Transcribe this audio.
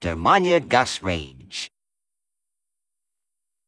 Dermania Gus Raid.